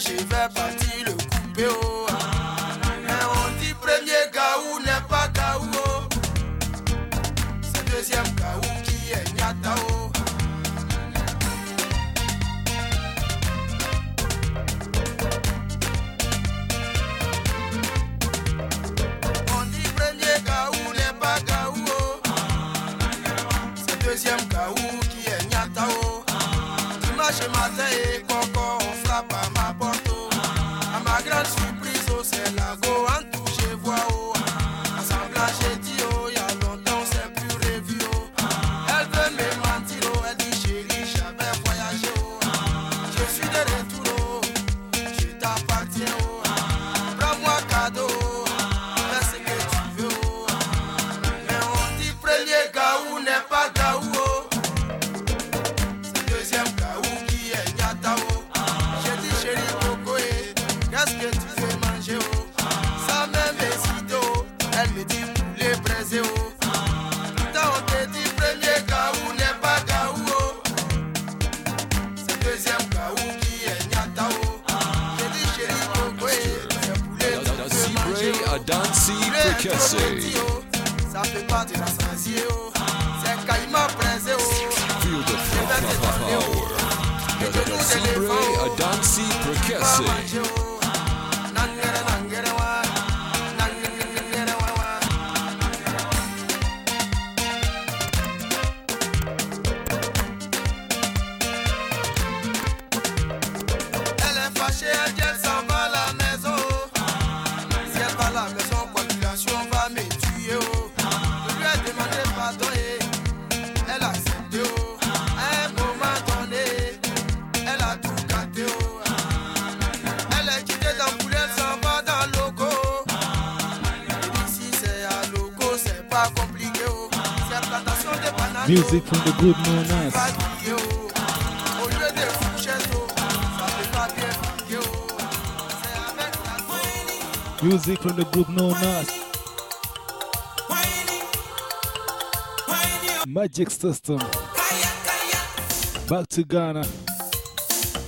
je vais partir le couper. Oh. Mais on dit premier Gaou n'est pas Gaou. Oh. C'est deuxième Gaou qui est Nyatao. Oh. On dit premier Gaou n'est pas Gaou. Oh. C'est deuxième Gaou qui est Nyatao. Dimanche matin et cassé. Ça Feel the power. Power. Power. Power. Power. Power. Power. Power. Power. Power. Music from the good moon nights. Music from the group known not. Magic System. Back to Ghana.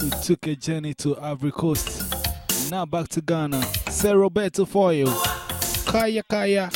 We took a journey to Ivory Coast. Now back to Ghana. Say Roberto for you. Kaya Kaya.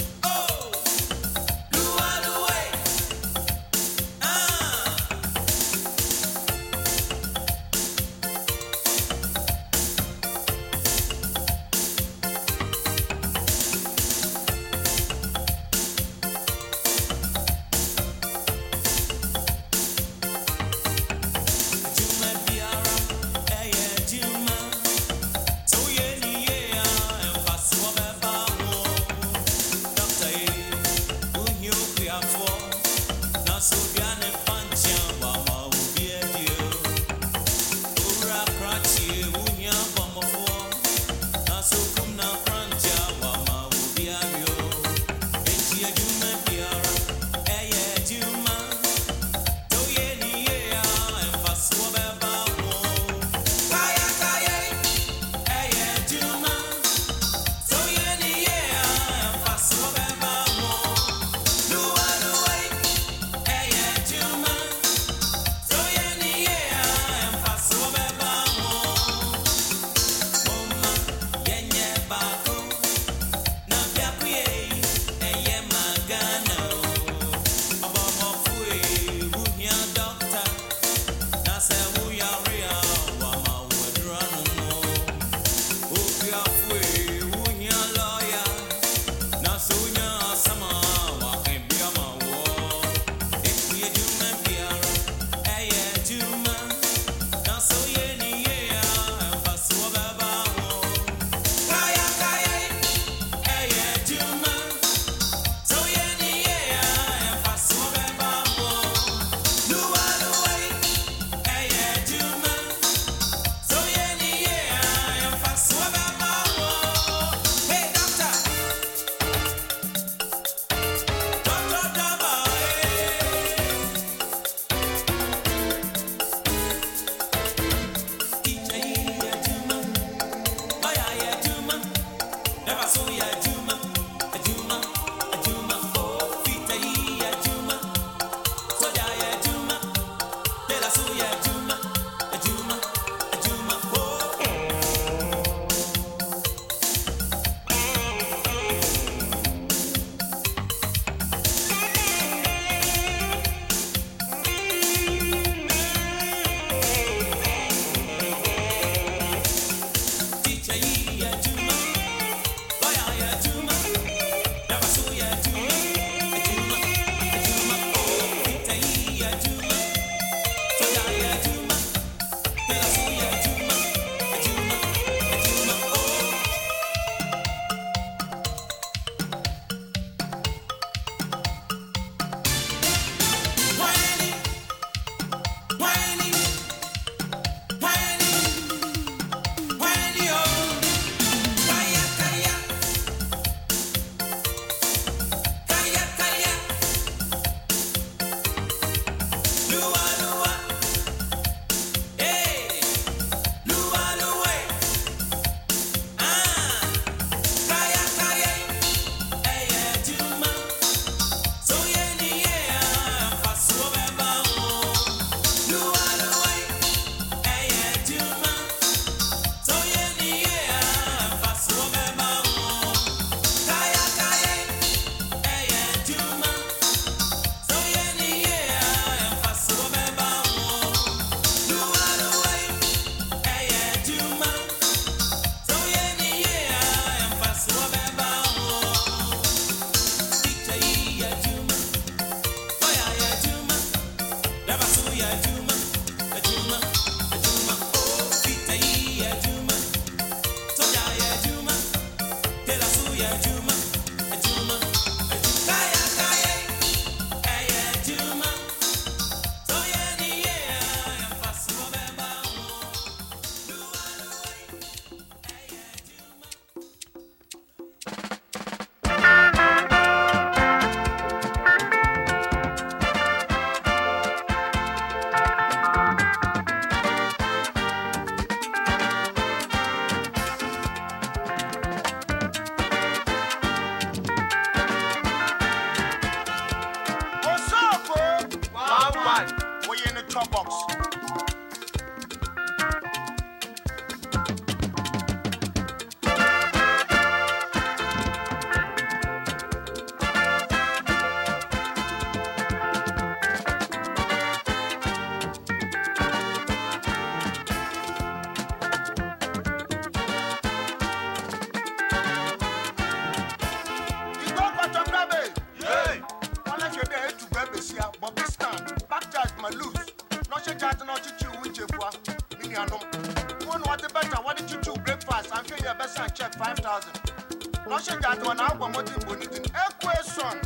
She got one album, what you put it in. Equation,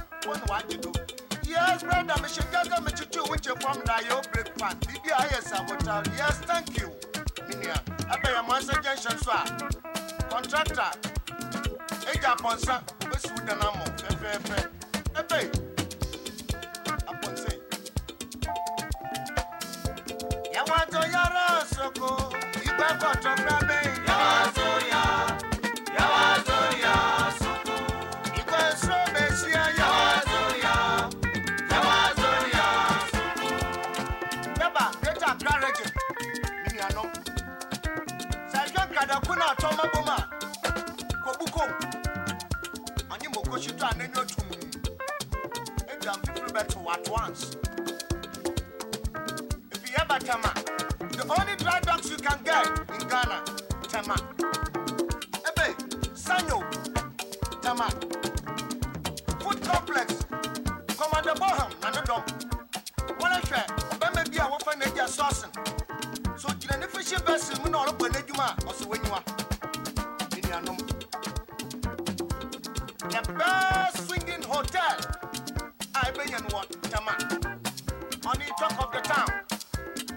do. Yes, brother, me should get them to do which you from that your breakfast. BBIS, I will tell Yes, thank you. Minia, I pay a man suggestion, sir. Contractor. Eja Ponsa, West Sudanamo, Fefe, Epe. Aponse. Yawato Yara Soko, Ibako Tobrabe, People at once. If you ever Tama, the only dry dogs you can get in Ghana, Tama. Ebe, Sanyo, Tama. Food complex, Commander Boham, Nanadom. Share, Obama be a woman Nadia Sawson. So, fishing vessel, Muno, Beneduma, or Suwenua. Indianum. Talk of the town,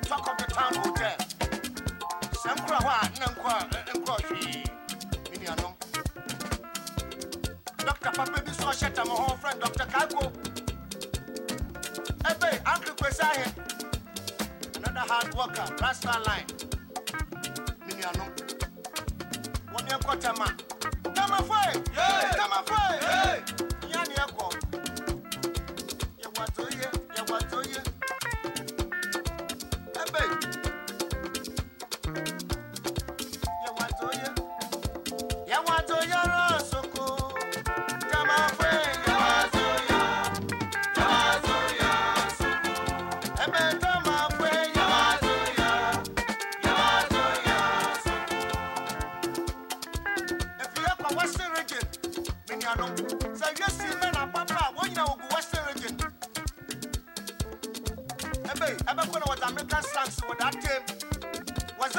talk of the town hotel. Sankra wa nankwa eh, eh, nkwa hwi. Indianum. Dr. Papa bi so sheta my whole friend Dr. Kago. Ebe, Uncle Kwesahe. Another hard worker, Rasta line. Miniano. One year Kotama. Tama fwe! Tama fwe! Yani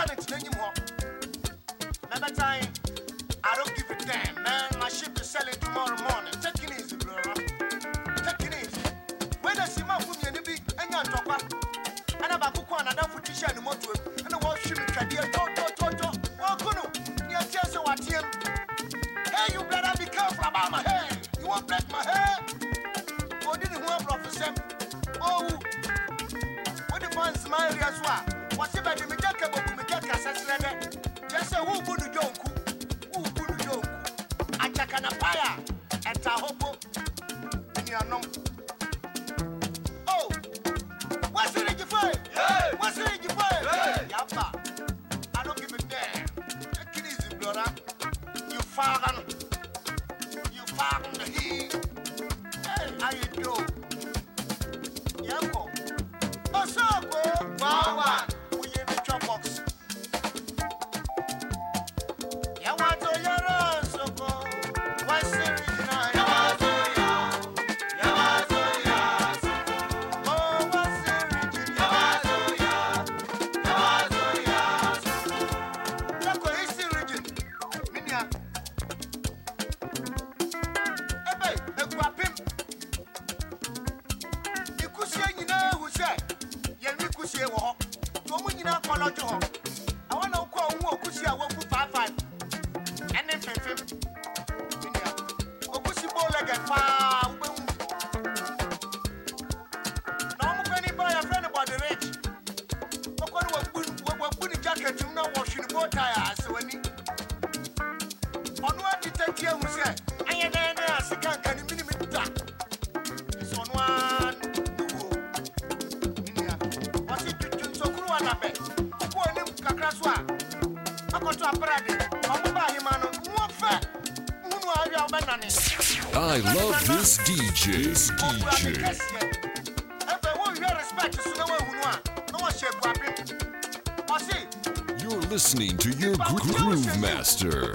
Was that it anymore? Another time, I don't give a damn, man. My ship is selling tomorrow morning. Take it easy, bro. Take it easy. When I see my woman, you be and you're talking. And I'm about to go on another foot t-shirt and motor. And I want you to get your to, to, to, to. Oh, Kuno, you're just so what him. Hey, you better be careful about my hair. You want break my hair? Oh, didn't want professor. Oh, what the fans my area as well. Just say who would you joke? Who would you joke? Ajakana Paya I love this DJ. DJ. You're listening to your gro- groove master.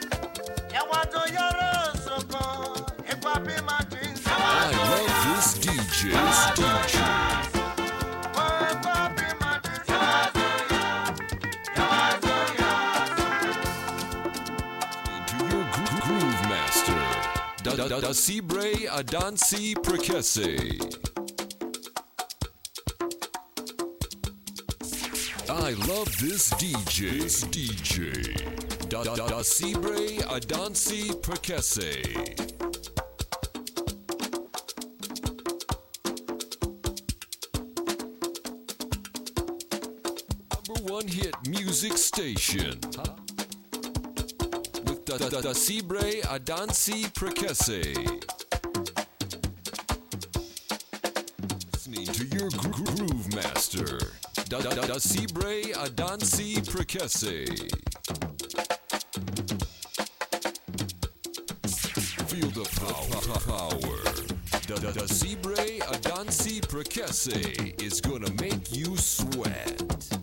Da da da Sibre Adansi Prekese. I love this DJ. This DJ. Da da da Sibre Adansi Prekese. Number one hit music station. With da da da da Sibre Adansi Prekese. Listening to your gro- groove master. Da da da da Sibre Adansi Prekese. Feel the power. Da da da Sibre Adansi Prekese is gonna make you sweat.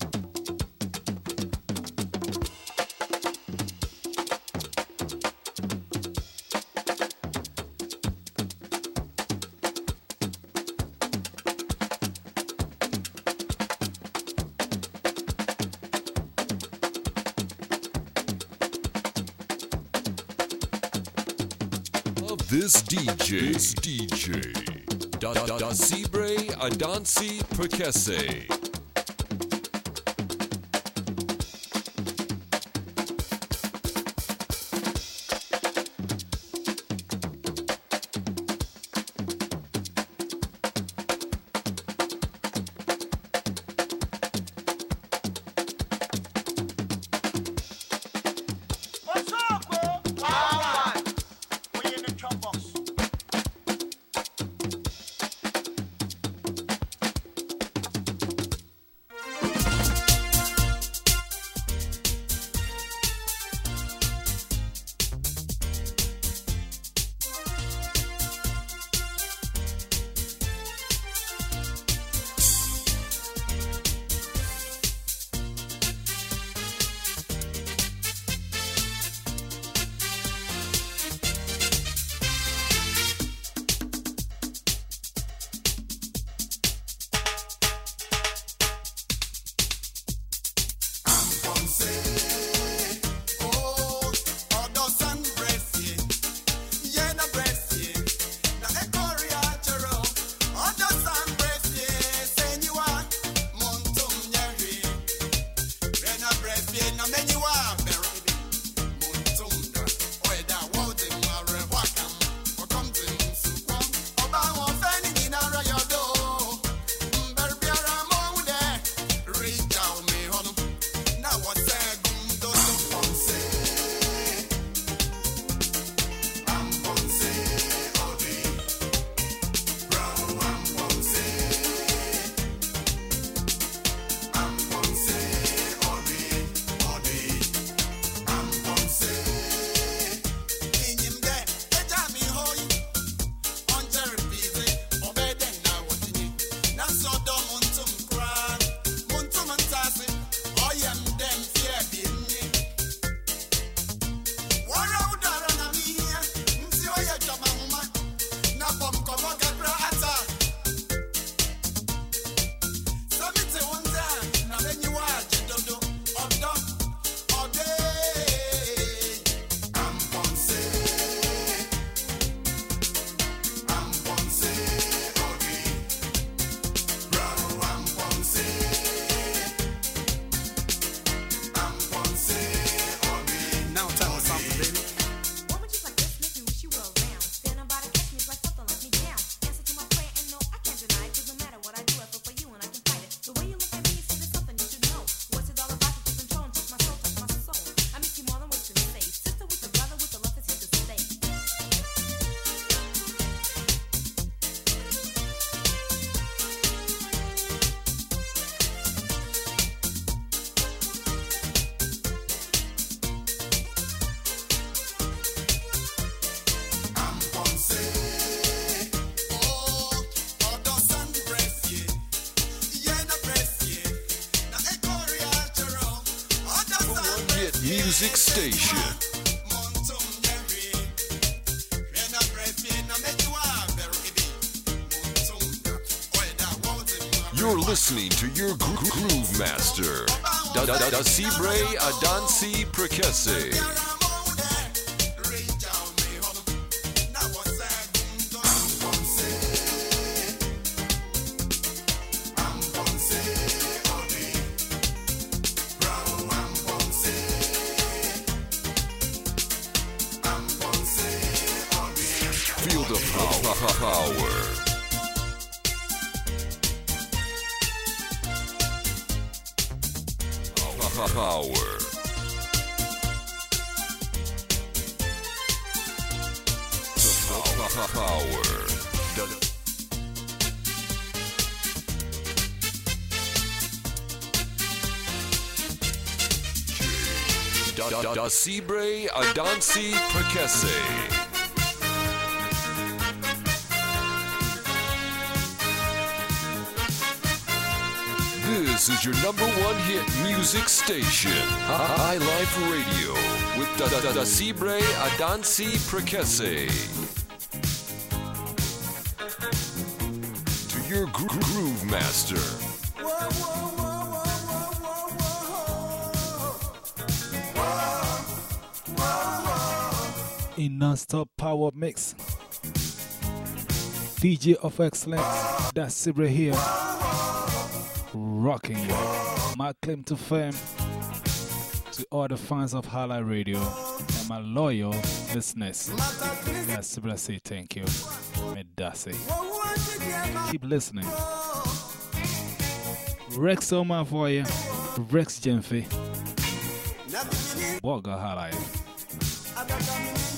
DJ. This DJ. Da da da Sibre Adansi Prekese. Listening to your gro- gro- groove master, Da Da Da Da Sibre Adansi Prekese. Sibre Adansi Prekese. This is your number one hit music station, High Life Radio, with Da Da Da Da Adansi Prekese. To your gro- groove master, in non-stop power mix. DJ of excellence, that's Sibre here, rocking you. My claim to fame to all the fans of High Life Radio and my loyal listeners. That's say thank you. Medase. Keep listening. Rex Omar for you. Rex Jenfi. Highlight? groove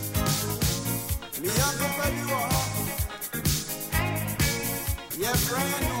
Prekese. I'm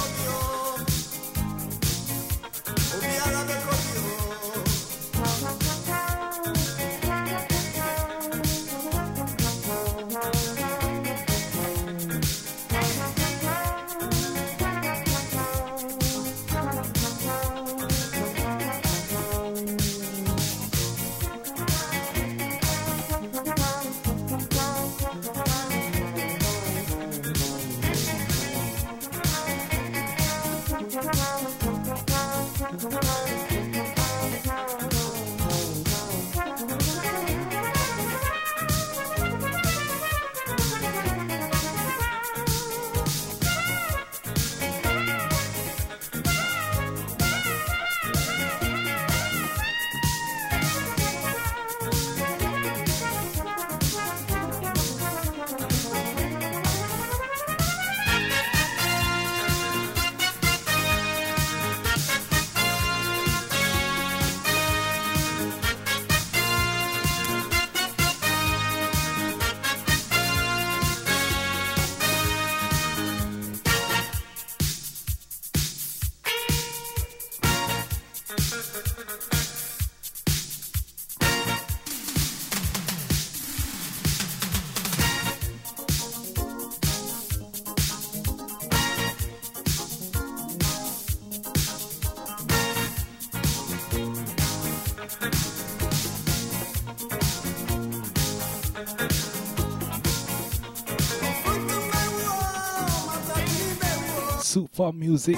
Super music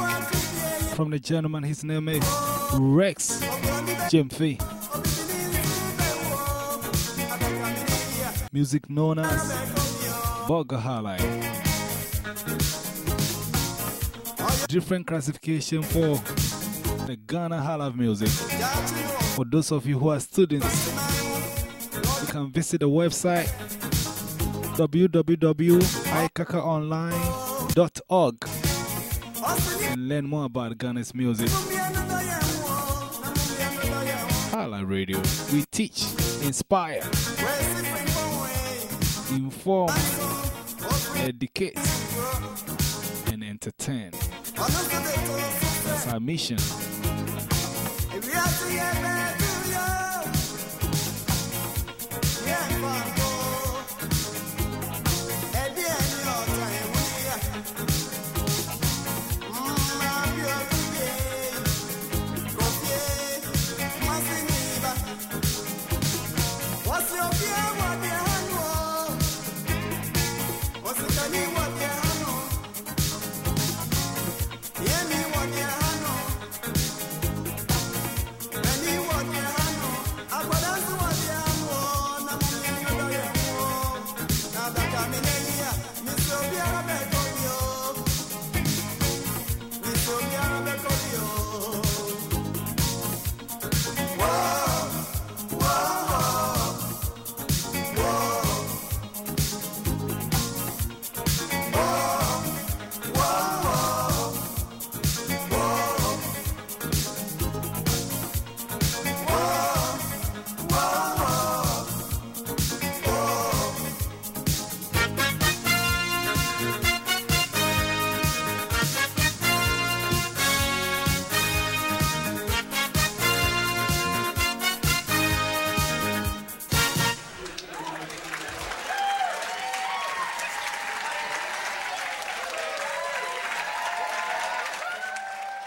from the gentleman. His name is Rex Jimfy. Music known as Bogahalai. Different classification for the Ghana Halav music. For those of you who are students, you can visit the website www.icacaonline.org and learn more about Ghana's music. Hala Radio. We teach, inspire, inform, educate, and entertain. That's our mission. Yeah,